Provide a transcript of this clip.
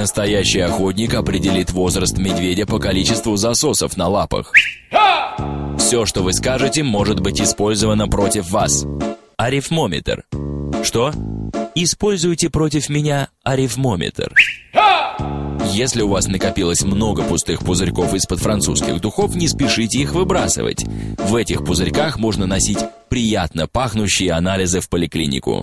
Настоящий охотник определит возраст медведя по количеству засосов на лапах. Все, что вы скажете, может быть использовано против вас. Арифмометр. Что? Используйте против меня арифмометр. Если у вас накопилось много пустых пузырьков из-под французских духов, не спешите их выбрасывать. В этих пузырьках можно носить приятно пахнущие анализы в поликлинику.